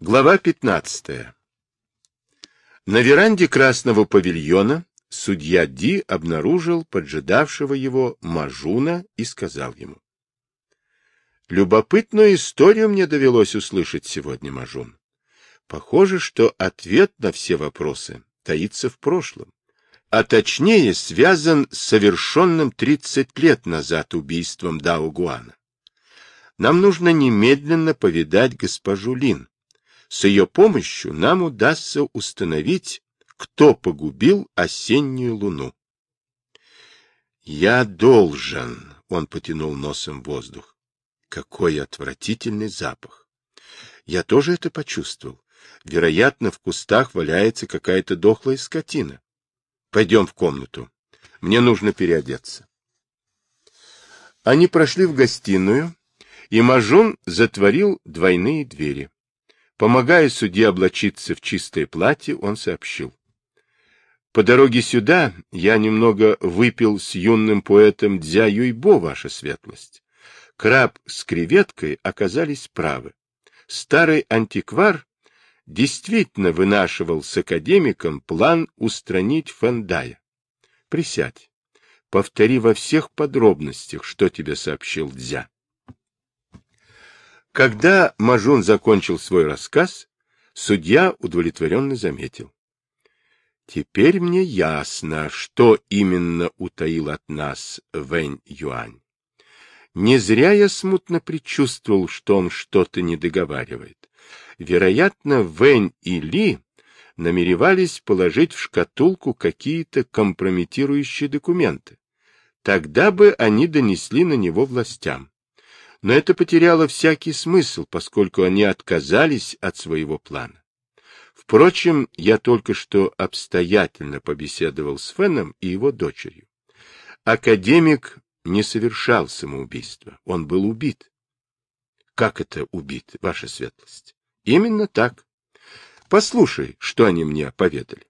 Глава 15. На веранде красного павильона судья Ди обнаружил поджидавшего его Мажуна и сказал ему. Любопытную историю мне довелось услышать сегодня, Мажун. Похоже, что ответ на все вопросы таится в прошлом, а точнее связан с совершенным 30 лет назад убийством Дао Гуана. Нам нужно немедленно повидать госпожу Лин. С ее помощью нам удастся установить, кто погубил осеннюю луну. «Я должен», — он потянул носом воздух. Какой отвратительный запах! Я тоже это почувствовал. Вероятно, в кустах валяется какая-то дохлая скотина. Пойдем в комнату. Мне нужно переодеться. Они прошли в гостиную, и Мажун затворил двойные двери. Помогая судье облачиться в чистое платье, он сообщил. По дороге сюда я немного выпил с юным поэтом Дзя Юйбо, ваша светлость. Краб с креветкой оказались правы. Старый антиквар действительно вынашивал с академиком план устранить Фандая. Присядь. Повтори во всех подробностях, что тебе сообщил Дзя. Когда Мажун закончил свой рассказ, судья удовлетворенно заметил. Теперь мне ясно, что именно утаил от нас Вэнь Юань. Не зря я смутно предчувствовал, что он что-то не договаривает. Вероятно, Вэнь и Ли намеревались положить в шкатулку какие-то компрометирующие документы. Тогда бы они донесли на него властям но это потеряло всякий смысл, поскольку они отказались от своего плана. Впрочем, я только что обстоятельно побеседовал с Феном и его дочерью. Академик не совершал самоубийство, он был убит. Как это убит, ваша светлость? Именно так. Послушай, что они мне поведали.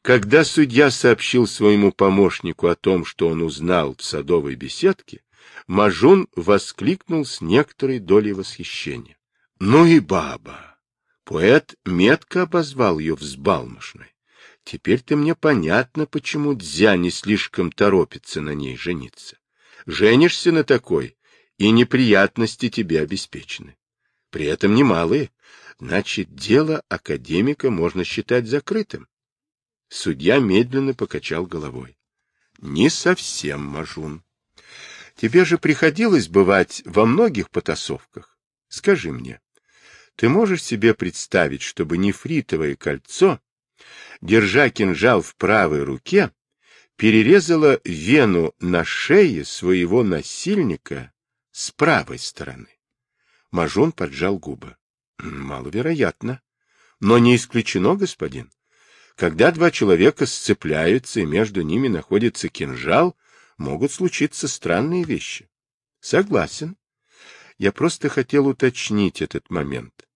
Когда судья сообщил своему помощнику о том, что он узнал в садовой беседке, Мажун воскликнул с некоторой долей восхищения. — Ну и баба! Поэт метко обозвал ее взбалмошной. Теперь-то мне понятно, почему Дзя не слишком торопится на ней жениться. Женишься на такой, и неприятности тебе обеспечены. При этом немалые. Значит, дело академика можно считать закрытым. Судья медленно покачал головой. — Не совсем, Мажун. Тебе же приходилось бывать во многих потасовках. Скажи мне, ты можешь себе представить, чтобы нефритовое кольцо, держа кинжал в правой руке, перерезало вену на шее своего насильника с правой стороны? Мажон поджал губы. Маловероятно. Но не исключено, господин. Когда два человека сцепляются, и между ними находится кинжал, могут случиться странные вещи. Согласен. Я просто хотел уточнить этот момент.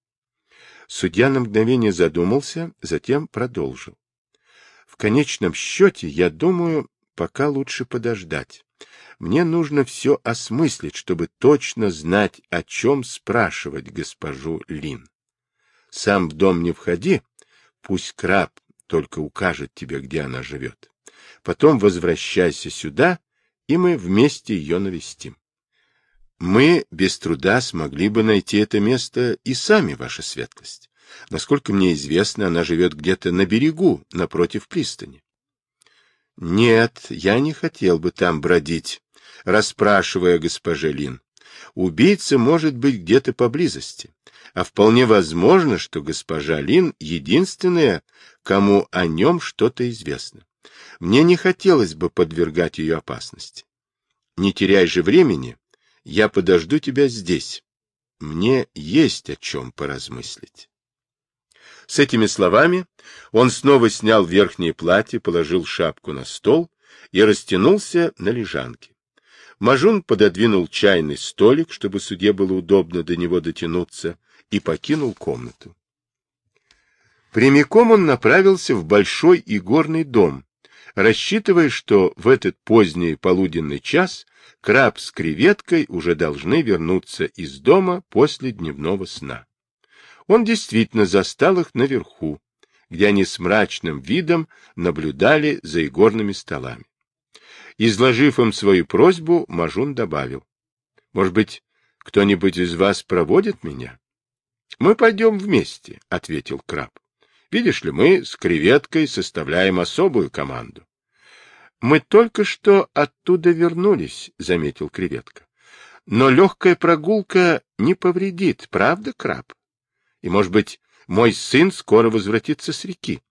Судья на мгновение задумался, затем продолжил. В конечном счете, я думаю, пока лучше подождать. Мне нужно все осмыслить, чтобы точно знать, о чем спрашивать госпожу Лин. Сам в дом не входи, пусть краб только укажет тебе, где она живет. Потом возвращайся сюда и мы вместе ее навестим. Мы без труда смогли бы найти это место и сами, ваша светлость. Насколько мне известно, она живет где-то на берегу, напротив пристани. Нет, я не хотел бы там бродить, расспрашивая госпоже Лин. Убийца может быть где-то поблизости, а вполне возможно, что госпожа Лин единственная, кому о нем что-то известно. Мне не хотелось бы подвергать ее опасности. Не теряй же времени, я подожду тебя здесь. Мне есть о чем поразмыслить. С этими словами он снова снял верхнее платье, положил шапку на стол и растянулся на лежанке. Мажун пододвинул чайный столик, чтобы судье было удобно до него дотянуться, и покинул комнату. Прямиком он направился в большой игорный дом, рассчитывая, что в этот поздний полуденный час краб с креветкой уже должны вернуться из дома после дневного сна. Он действительно застал их наверху, где они с мрачным видом наблюдали за игорными столами. Изложив им свою просьбу, Мажун добавил. — Может быть, кто-нибудь из вас проводит меня? — Мы пойдем вместе, — ответил краб. — Видишь ли, мы с креветкой составляем особую команду. — Мы только что оттуда вернулись, — заметил креветка. — Но легкая прогулка не повредит, правда, краб? И, может быть, мой сын скоро возвратится с реки.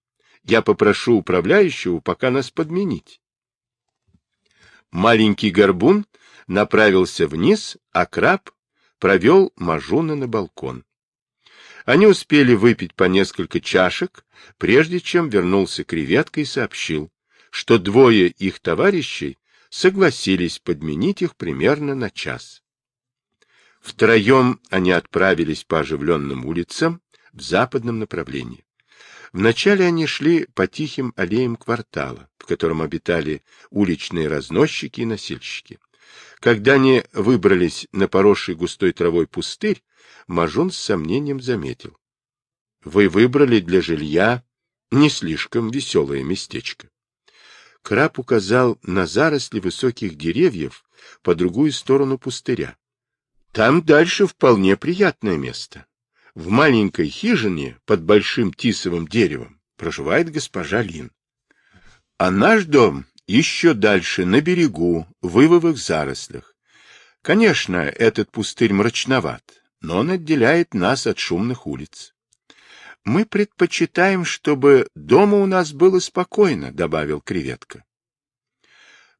Я попрошу управляющего пока нас подменить. Маленький горбун направился вниз, а краб провел Мажуна на балкон. Они успели выпить по несколько чашек, прежде чем вернулся креветка и сообщил, что двое их товарищей согласились подменить их примерно на час. Втроем они отправились по оживленным улицам в западном направлении. Вначале они шли по тихим аллеям квартала, в котором обитали уличные разносчики и носильщики. Когда они выбрались на поросший густой травой пустырь, Мажун с сомнением заметил. — Вы выбрали для жилья не слишком веселое местечко. Краб указал на заросли высоких деревьев по другую сторону пустыря. Там дальше вполне приятное место. В маленькой хижине под большим тисовым деревом проживает госпожа Лин. А наш дом еще дальше, на берегу, в вывовых зарослях. Конечно, этот пустырь мрачноват, но он отделяет нас от шумных улиц. Мы предпочитаем, чтобы дома у нас было спокойно, добавил креветка.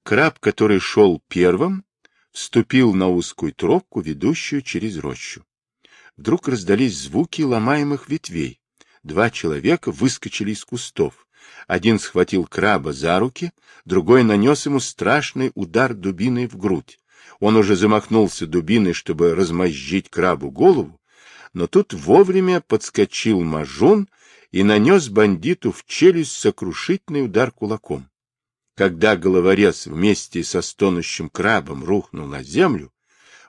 Краб, который шел первым, вступил на узкую тропку, ведущую через рощу. Вдруг раздались звуки ломаемых ветвей. Два человека выскочили из кустов. Один схватил краба за руки, другой нанес ему страшный удар дубиной в грудь. Он уже замахнулся дубиной, чтобы размозжить крабу голову, но тут вовремя подскочил мажун и нанес бандиту в челюсть сокрушительный удар кулаком. Когда головорез вместе со стонущим крабом рухнул на землю,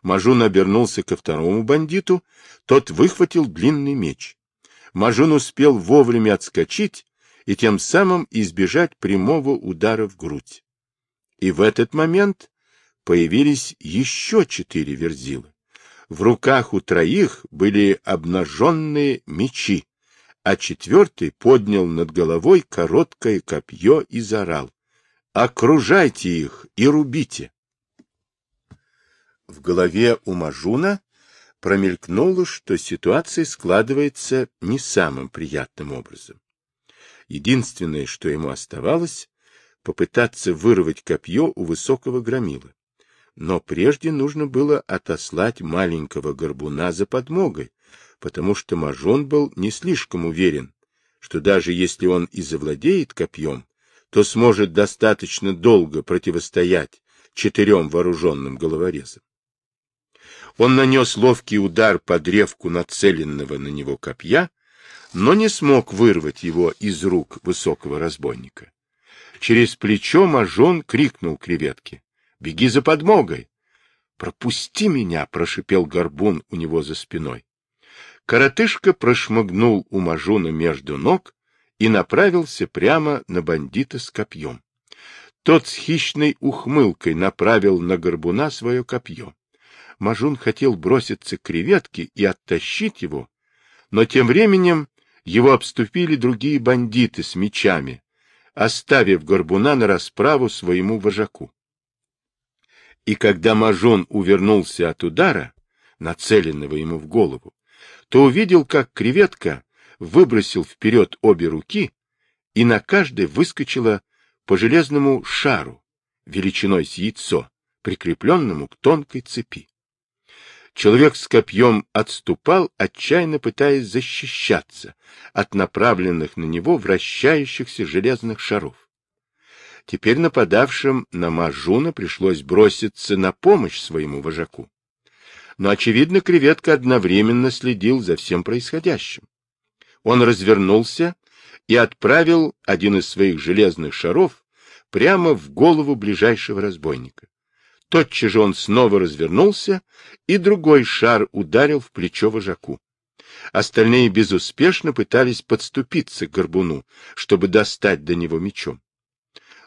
Мажун обернулся ко второму бандиту, тот выхватил длинный меч. Мажун успел вовремя отскочить и тем самым избежать прямого удара в грудь. И в этот момент появились еще четыре верзилы. В руках у троих были обнаженные мечи, а четвертый поднял над головой короткое копье и заорал. Окружайте их и рубите. В голове у Мажуна промелькнуло, что ситуация складывается не самым приятным образом. Единственное, что ему оставалось, попытаться вырвать копье у высокого громила. Но прежде нужно было отослать маленького горбуна за подмогой, потому что Мажон был не слишком уверен, что даже если он и завладеет копьем, то сможет достаточно долго противостоять четырем вооруженным головорезам. Он нанес ловкий удар по древку нацеленного на него копья, но не смог вырвать его из рук высокого разбойника. Через плечо Мажон крикнул креветке. — Беги за подмогой! — Пропусти меня! — прошипел горбун у него за спиной. Коротышка прошмыгнул у Мажуна между ног и направился прямо на бандита с копьем. Тот с хищной ухмылкой направил на горбуна свое копье. Мажун хотел броситься к креветке и оттащить его, но тем временем его обступили другие бандиты с мечами, оставив горбуна на расправу своему вожаку. И когда Мажун увернулся от удара, нацеленного ему в голову, то увидел, как креветка выбросил вперед обе руки, и на каждой выскочила по железному шару, величиной с яйцо, прикрепленному к тонкой цепи. Человек с копьем отступал, отчаянно пытаясь защищаться от направленных на него вращающихся железных шаров. Теперь нападавшим на Мажуна пришлось броситься на помощь своему вожаку. Но, очевидно, креветка одновременно следил за всем происходящим. Он развернулся и отправил один из своих железных шаров прямо в голову ближайшего разбойника. Тотчас же он снова развернулся, и другой шар ударил в плечо вожаку. Остальные безуспешно пытались подступиться к горбуну, чтобы достать до него мечом.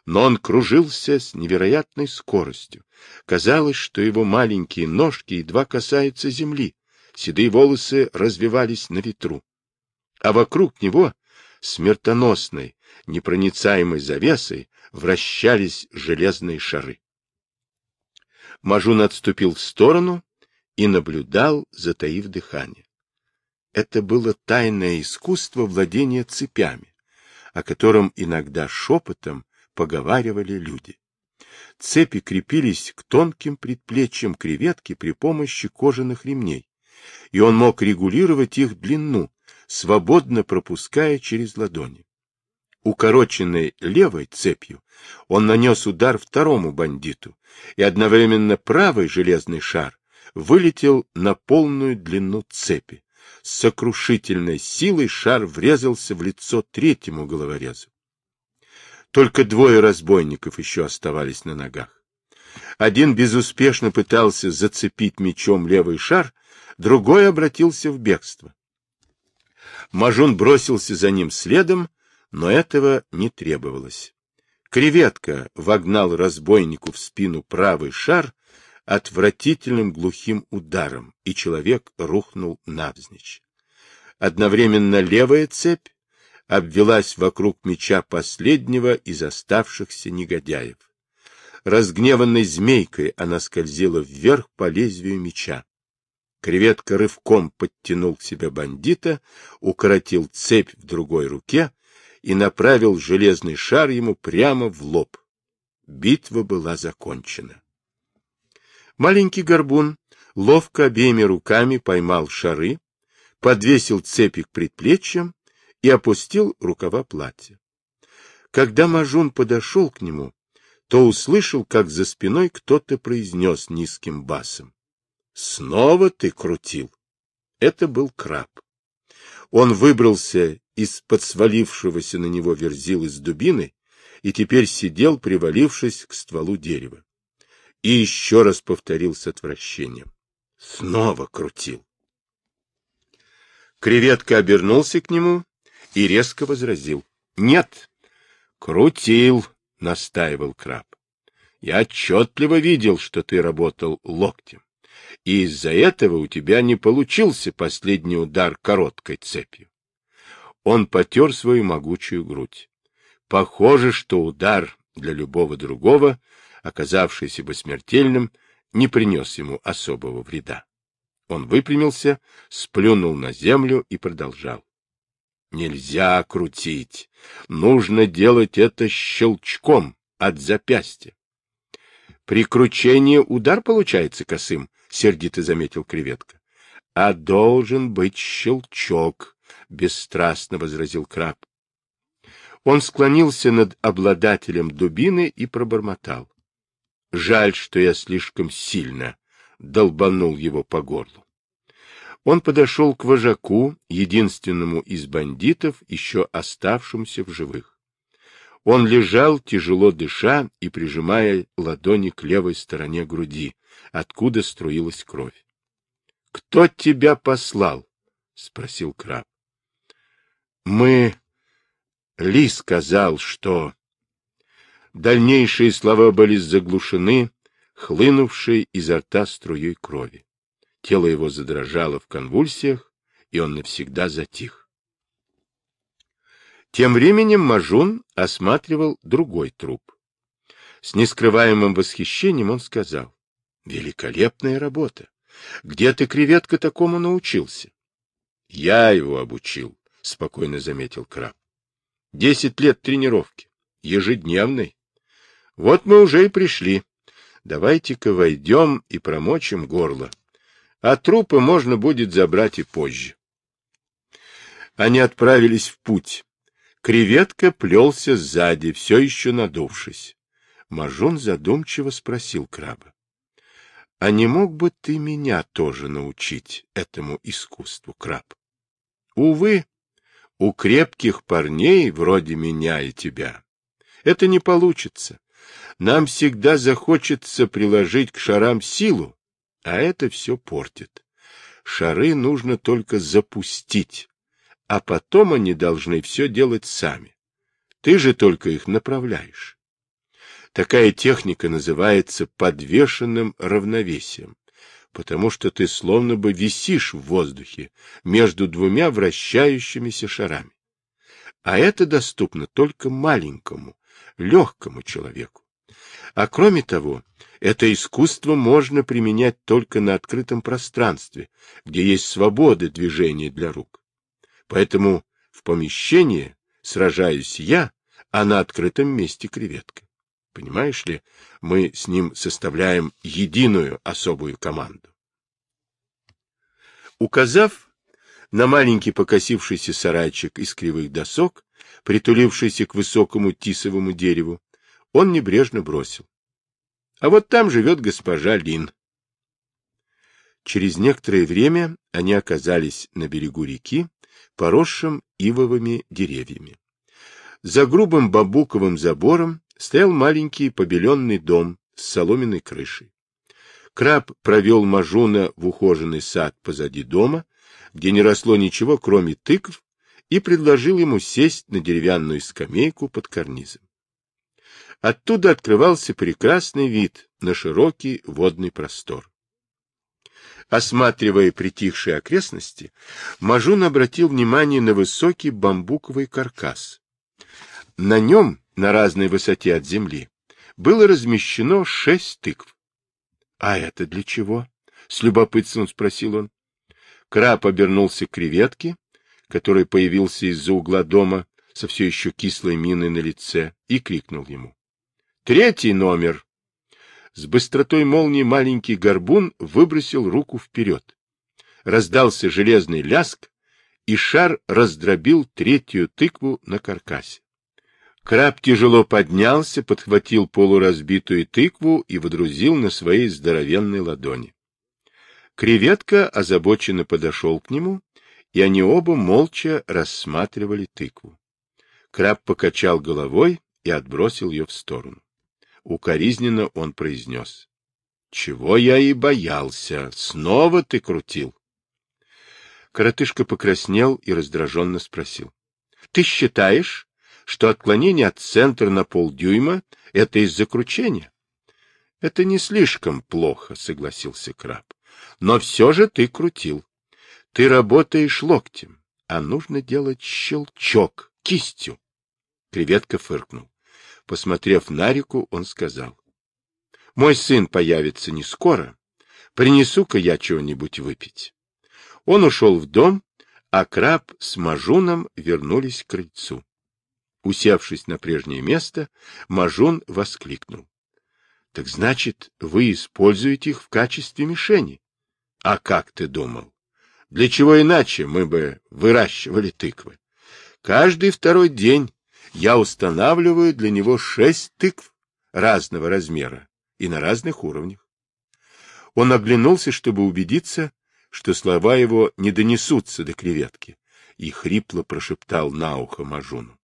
Но он кружился с невероятной скоростью. Казалось, что его маленькие ножки едва касаются земли, седые волосы развивались на ветру. А вокруг него смертоносной, непроницаемой завесой вращались железные шары. Мажун отступил в сторону и наблюдал, затаив дыхание. Это было тайное искусство владения цепями, о котором иногда шепотом поговаривали люди. Цепи крепились к тонким предплечьям креветки при помощи кожаных ремней, и он мог регулировать их длину, свободно пропуская через ладони. Укороченной левой цепью он нанес удар второму бандиту, и одновременно правый железный шар вылетел на полную длину цепи. С сокрушительной силой шар врезался в лицо третьему головорезу. Только двое разбойников еще оставались на ногах. Один безуспешно пытался зацепить мечом левый шар, другой обратился в бегство. Мажун бросился за ним следом, но этого не требовалось. Креветка вогнал разбойнику в спину правый шар отвратительным глухим ударом, и человек рухнул навзничь. Одновременно левая цепь обвелась вокруг меча последнего из оставшихся негодяев. Разгневанной змейкой она скользила вверх по лезвию меча. Креветка рывком подтянул к себе бандита, укоротил цепь в другой руке и направил железный шар ему прямо в лоб. Битва была закончена. Маленький горбун ловко обеими руками поймал шары, подвесил цепи к предплечьям и опустил рукава платья. Когда Мажун подошел к нему, то услышал, как за спиной кто-то произнес низким басом. Снова ты крутил. Это был краб. Он выбрался из-под свалившегося на него верзил из дубины и теперь сидел, привалившись к стволу дерева. И еще раз повторил с отвращением. Снова крутил. Креветка обернулся к нему и резко возразил. — Нет, крутил, — настаивал краб. — Я отчетливо видел, что ты работал локтем и из-за этого у тебя не получился последний удар короткой цепью. Он потер свою могучую грудь. Похоже, что удар для любого другого, оказавшийся бы смертельным, не принес ему особого вреда. Он выпрямился, сплюнул на землю и продолжал. Нельзя крутить. Нужно делать это щелчком от запястья. При кручении удар получается косым, — сердито заметил креветка. — А должен быть щелчок, — бесстрастно возразил краб. Он склонился над обладателем дубины и пробормотал. — Жаль, что я слишком сильно долбанул его по горлу. Он подошел к вожаку, единственному из бандитов, еще оставшемуся в живых. Он лежал, тяжело дыша и прижимая ладони к левой стороне груди, откуда струилась кровь. — Кто тебя послал? — спросил краб. — Мы... Ли сказал, что... Дальнейшие слова были заглушены, хлынувшей изо рта струей крови. Тело его задрожало в конвульсиях, и он навсегда затих. Тем временем Мажун осматривал другой труп. С нескрываемым восхищением он сказал. Великолепная работа. Где ты, креветка, такому научился? Я его обучил, спокойно заметил краб. Десять лет тренировки. Ежедневной. Вот мы уже и пришли. Давайте-ка войдем и промочим горло. А трупы можно будет забрать и позже. Они отправились в путь. Креветка плелся сзади, все еще надувшись. Мажун задумчиво спросил краба. А не мог бы ты меня тоже научить этому искусству, краб? Увы, у крепких парней, вроде меня и тебя, это не получится. Нам всегда захочется приложить к шарам силу, а это все портит. шары нужно только запустить, а потом они должны все делать сами. Ты же только их направляешь. Такая техника называется подвешенным равновесием, потому что ты словно бы висишь в воздухе между двумя вращающимися шарами. А это доступно только маленькому, легкому человеку. А кроме того, это искусство можно применять только на открытом пространстве, где есть свобода движения для рук. Поэтому в помещении сражаюсь я, а на открытом месте креветка. Понимаешь ли, мы с ним составляем единую особую команду. Указав на маленький покосившийся сарайчик из кривых досок, притулившийся к высокому тисовому дереву, он небрежно бросил. А вот там живет госпожа Лин. Через некоторое время они оказались на берегу реки, поросшим ивовыми деревьями. За грубым бамбуковым забором стоял маленький побеленный дом с соломенной крышей. Краб провел Мажуна в ухоженный сад позади дома, где не росло ничего, кроме тыкв, и предложил ему сесть на деревянную скамейку под карнизом. Оттуда открывался прекрасный вид на широкий водный простор. Осматривая притихшие окрестности, Мажун обратил внимание на высокий бамбуковый каркас. На нем на разной высоте от земли, было размещено шесть тыкв. — А это для чего? — с любопытством спросил он. Краб обернулся к креветке, который появился из-за угла дома со все еще кислой миной на лице, и крикнул ему. — Третий номер! С быстротой молнии маленький горбун выбросил руку вперед. Раздался железный ляск, и шар раздробил третью тыкву на каркасе. Краб тяжело поднялся, подхватил полуразбитую тыкву и водрузил на своей здоровенной ладони. Креветка озабоченно подошел к нему, и они оба молча рассматривали тыкву. Краб покачал головой и отбросил ее в сторону. Укоризненно он произнес. — Чего я и боялся. Снова ты крутил. Коротышка покраснел и раздраженно спросил. — Ты считаешь, что отклонение от центра на полдюйма — это из-за кручения. — Это не слишком плохо, — согласился краб. — Но все же ты крутил. Ты работаешь локтем, а нужно делать щелчок кистью. Креветка фыркнул. Посмотрев на реку, он сказал. — Мой сын появится не скоро. Принесу-ка я чего-нибудь выпить. Он ушел в дом, а краб с Мажуном вернулись к крыльцу. Усевшись на прежнее место, Мажун воскликнул. — Так значит, вы используете их в качестве мишени? — А как ты думал? Для чего иначе мы бы выращивали тыквы? Каждый второй день я устанавливаю для него шесть тыкв разного размера и на разных уровнях. Он оглянулся, чтобы убедиться, что слова его не донесутся до креветки, и хрипло прошептал на ухо Мажуну.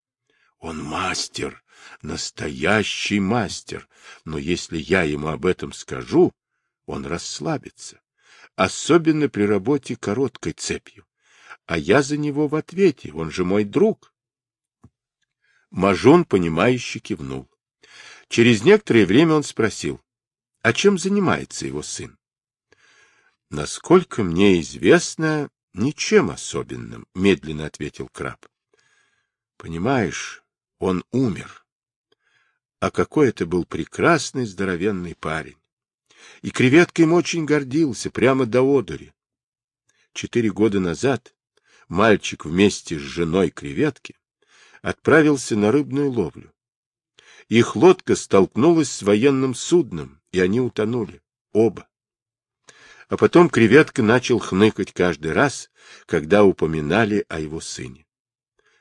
Он мастер, настоящий мастер, но если я ему об этом скажу, он расслабится, особенно при работе короткой цепью. А я за него в ответе, он же мой друг. Мажон, понимающе кивнул. Через некоторое время он спросил, а чем занимается его сын? Насколько мне известно, ничем особенным, медленно ответил краб. Понимаешь, он умер. А какой это был прекрасный здоровенный парень. И креветка им очень гордился, прямо до одури. Четыре года назад мальчик вместе с женой креветки отправился на рыбную ловлю. Их лодка столкнулась с военным судном, и они утонули. Оба. А потом креветка начал хныкать каждый раз, когда упоминали о его сыне.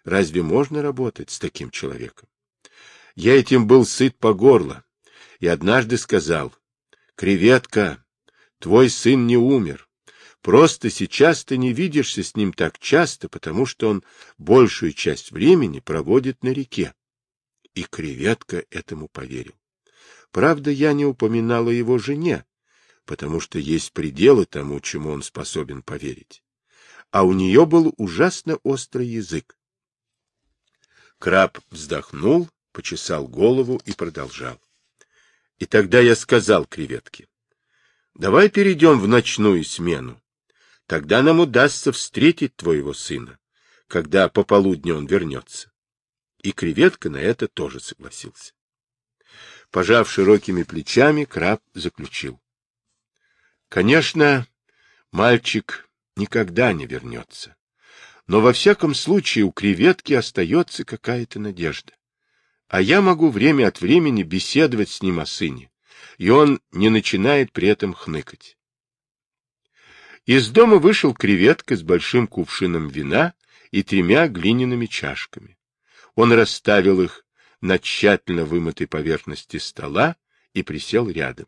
Разве можно работать с таким человеком? Я этим был сыт по горло и однажды сказал, «Креветка, твой сын не умер. Просто сейчас ты не видишься с ним так часто, потому что он большую часть времени проводит на реке». И креветка этому поверил. Правда, я не упоминала его жене, потому что есть пределы тому, чему он способен поверить. А у нее был ужасно острый язык. Краб вздохнул, почесал голову и продолжал. И тогда я сказал креветке, давай перейдем в ночную смену. Тогда нам удастся встретить твоего сына, когда пополудни он вернется. И креветка на это тоже согласился. Пожав широкими плечами, краб заключил. Конечно, мальчик никогда не вернется. Но во всяком случае у креветки остается какая-то надежда. А я могу время от времени беседовать с ним о сыне, и он не начинает при этом хныкать. Из дома вышел креветка с большим кувшином вина и тремя глиняными чашками. Он расставил их на тщательно вымытой поверхности стола и присел рядом.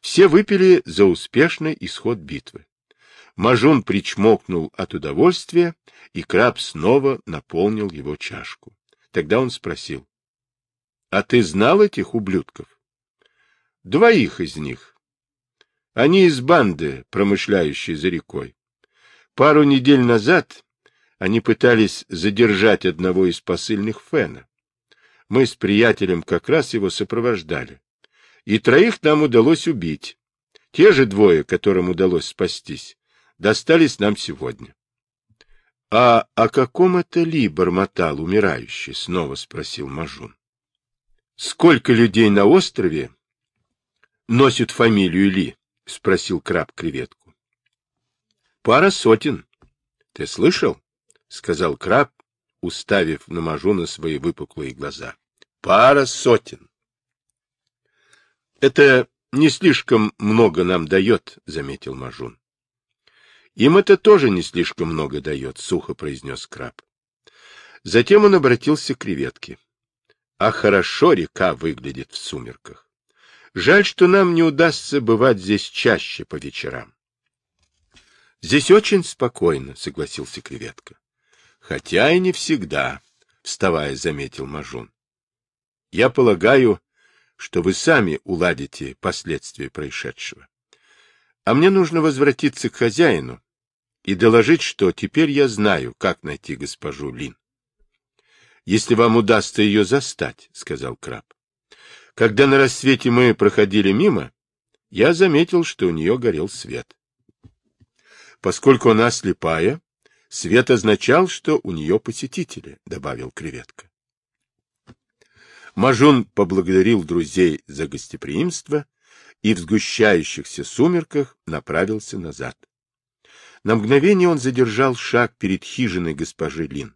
Все выпили за успешный исход битвы. Мажун причмокнул от удовольствия, и краб снова наполнил его чашку. Тогда он спросил. — А ты знал этих ублюдков? — Двоих из них. Они из банды, промышляющей за рекой. Пару недель назад они пытались задержать одного из посыльных Фена. Мы с приятелем как раз его сопровождали. И троих нам удалось убить. Те же двое, которым удалось спастись, достались нам сегодня. — А о каком это ли бормотал умирающий? — снова спросил Мажун. — Сколько людей на острове носят фамилию Ли? — спросил краб креветку. — Пара сотен. Ты слышал? — сказал краб, уставив на Мажуна свои выпуклые глаза. — Пара сотен. — Это не слишком много нам дает, — заметил Мажун. Им это тоже не слишком много дает, — сухо произнес краб. Затем он обратился к креветке. А хорошо река выглядит в сумерках. Жаль, что нам не удастся бывать здесь чаще по вечерам. — Здесь очень спокойно, — согласился креветка. — Хотя и не всегда, — вставая, заметил Мажун. — Я полагаю, что вы сами уладите последствия происшедшего. А мне нужно возвратиться к хозяину и доложить, что теперь я знаю, как найти госпожу Лин. — Если вам удастся ее застать, — сказал краб. Когда на рассвете мы проходили мимо, я заметил, что у нее горел свет. Поскольку она слепая, свет означал, что у нее посетители, — добавил креветка. Мажун поблагодарил друзей за гостеприимство и в сгущающихся сумерках направился назад. На мгновение он задержал шаг перед хижиной госпожи Лин.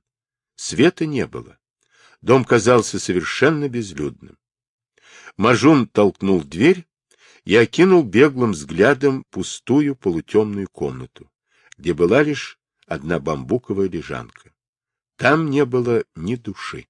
Света не было. Дом казался совершенно безлюдным. Мажун толкнул дверь и окинул беглым взглядом пустую полутемную комнату, где была лишь одна бамбуковая лежанка. Там не было ни души.